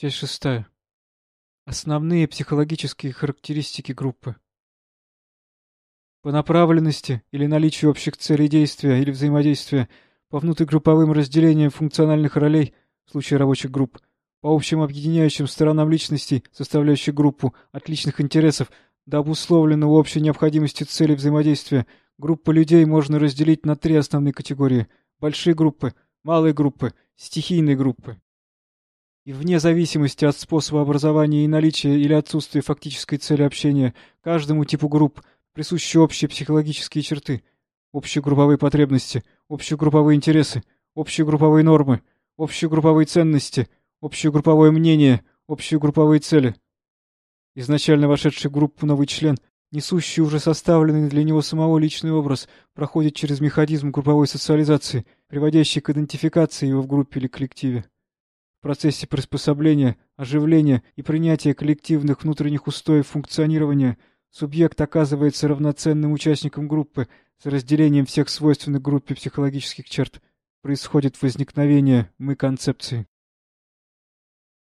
Часть шестая. Основные психологические характеристики группы. По направленности или наличию общих целей действия или взаимодействия, по внутригрупповым разделениям функциональных ролей в случае рабочих групп, по общим объединяющим сторонам личностей, составляющих группу, отличных интересов, до обусловленного общей необходимости целей взаимодействия, группы людей можно разделить на три основные категории – большие группы, малые группы, стихийные группы и вне зависимости от способа образования и наличия или отсутствия фактической цели общения, каждому типу групп присущи общие психологические черты, общие групповые потребности, общие групповые интересы, общие групповые нормы, общие групповые ценности, общее групповое мнение, общие групповые цели. Изначально вошедший в группу новый член, несущий уже составленный для него самого личный образ, проходит через механизм групповой социализации, приводящий к идентификации его в группе или коллективе. В процессе приспособления, оживления и принятия коллективных внутренних устоев функционирования субъект оказывается равноценным участником группы с разделением всех свойственных группе психологических черт. Происходит возникновение «мы» концепции.